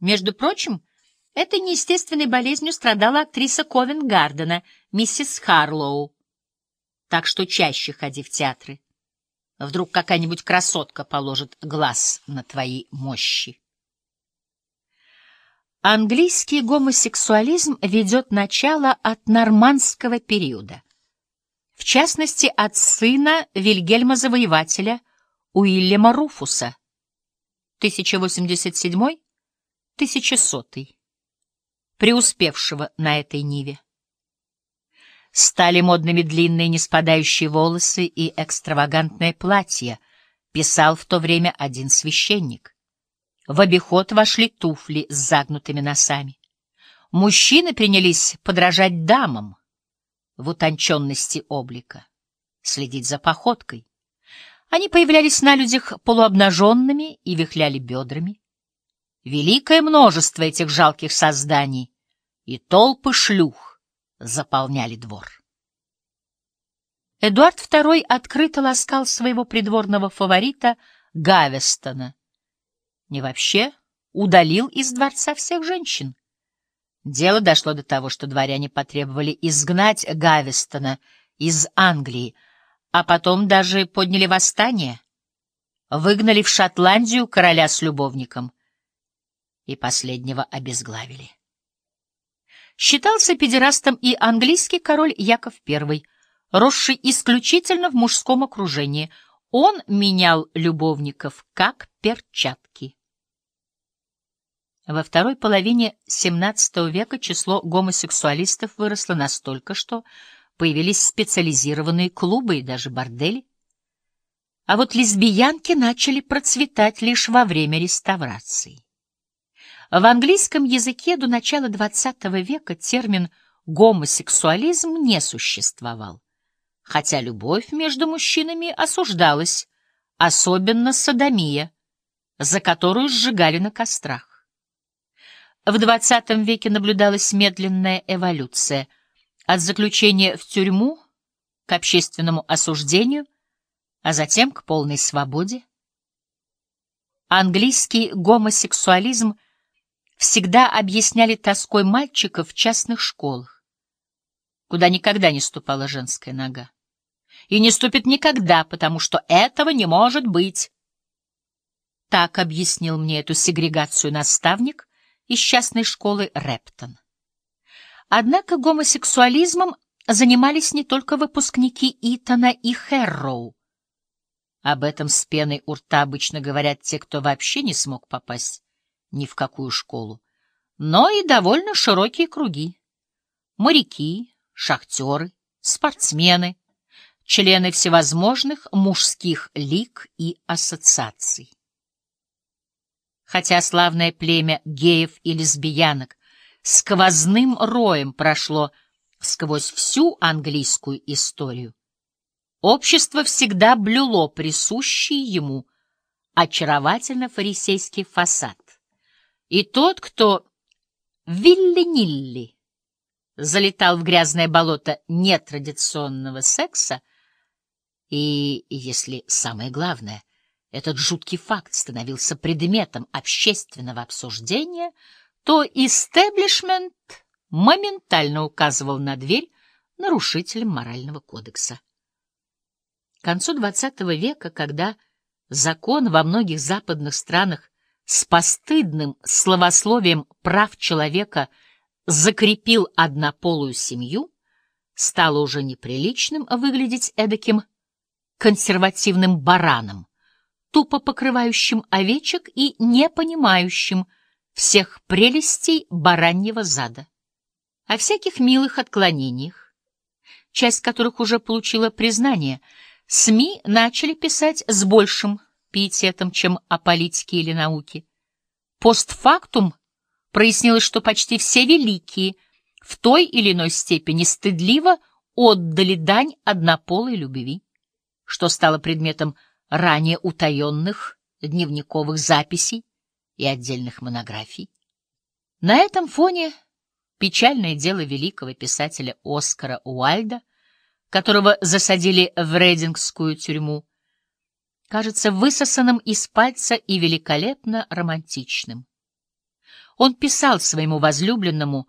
Между прочим, этой неестественной болезнью страдала актриса Ковен-Гардена, миссис Харлоу. Так что чаще ходи в театры. Вдруг какая-нибудь красотка положит глаз на твои мощи. Английский гомосексуализм ведет начало от нормандского периода. В частности, от сына Вильгельма Завоевателя Уильяма Руфуса 1087-1100, преуспевшего на этой ниве. Стали модными длинные неспадающие волосы и экстравагантное платье, писал в то время один священник. В обиход вошли туфли с загнутыми носами. Мужчины принялись подражать дамам в утонченности облика, следить за походкой. Они появлялись на людях полуобнаженными и вихляли бедрами. Великое множество этих жалких созданий и толпы шлюх заполняли двор. Эдуард II открыто ласкал своего придворного фаворита Гавестона, не вообще удалил из дворца всех женщин. Дело дошло до того, что дворяне потребовали изгнать Гавестона из Англии, а потом даже подняли восстание, выгнали в Шотландию короля с любовником и последнего обезглавили. Считался педерастом и английский король Яков I, росший исключительно в мужском окружении. Он менял любовников как перчатки. Во второй половине XVII века число гомосексуалистов выросло настолько, что появились специализированные клубы и даже бордели. А вот лесбиянки начали процветать лишь во время реставрации. В английском языке до начала XX века термин «гомосексуализм» не существовал, хотя любовь между мужчинами осуждалась, особенно садомия, за которую сжигали на кострах. В XX веке наблюдалась медленная эволюция от заключения в тюрьму к общественному осуждению, а затем к полной свободе. Английский гомосексуализм всегда объясняли тоской мальчиков в частных школах, куда никогда не ступала женская нога. И не ступит никогда, потому что этого не может быть. Так объяснил мне эту сегрегацию наставник, из частной школы Рептон. Однако гомосексуализмом занимались не только выпускники Итона и Хэрроу. Об этом с пеной у рта обычно говорят те, кто вообще не смог попасть ни в какую школу, но и довольно широкие круги. Моряки, шахтеры, спортсмены, члены всевозможных мужских лиг и ассоциаций хотя славное племя геев и лесбиянок сквозным роем прошло сквозь всю английскую историю. Общество всегда блюло присущий ему очаровательно-фарисейский фасад. И тот, кто вилли-нилли залетал в грязное болото нетрадиционного секса, и, если самое главное, этот жуткий факт становился предметом общественного обсуждения, то истеблишмент моментально указывал на дверь нарушителям морального кодекса. К концу XX века, когда закон во многих западных странах с постыдным словословием прав человека закрепил однополую семью, стало уже неприличным выглядеть эдаким консервативным бараном, тупо покрывающим овечек и не понимающим всех прелестей бараньего зада, о всяких милых отклонениях, часть которых уже получила признание, СМИ начали писать с большим пиететом, чем о политике или науке. Постфактум прояснилось, что почти все великие в той или иной степени стыдливо отдали дань однополой любви, что стало предметом ранее утаенных дневниковых записей и отдельных монографий. На этом фоне печальное дело великого писателя Оскара Уальда, которого засадили в Рейдингскую тюрьму, кажется высосанным из пальца и великолепно романтичным. Он писал своему возлюбленному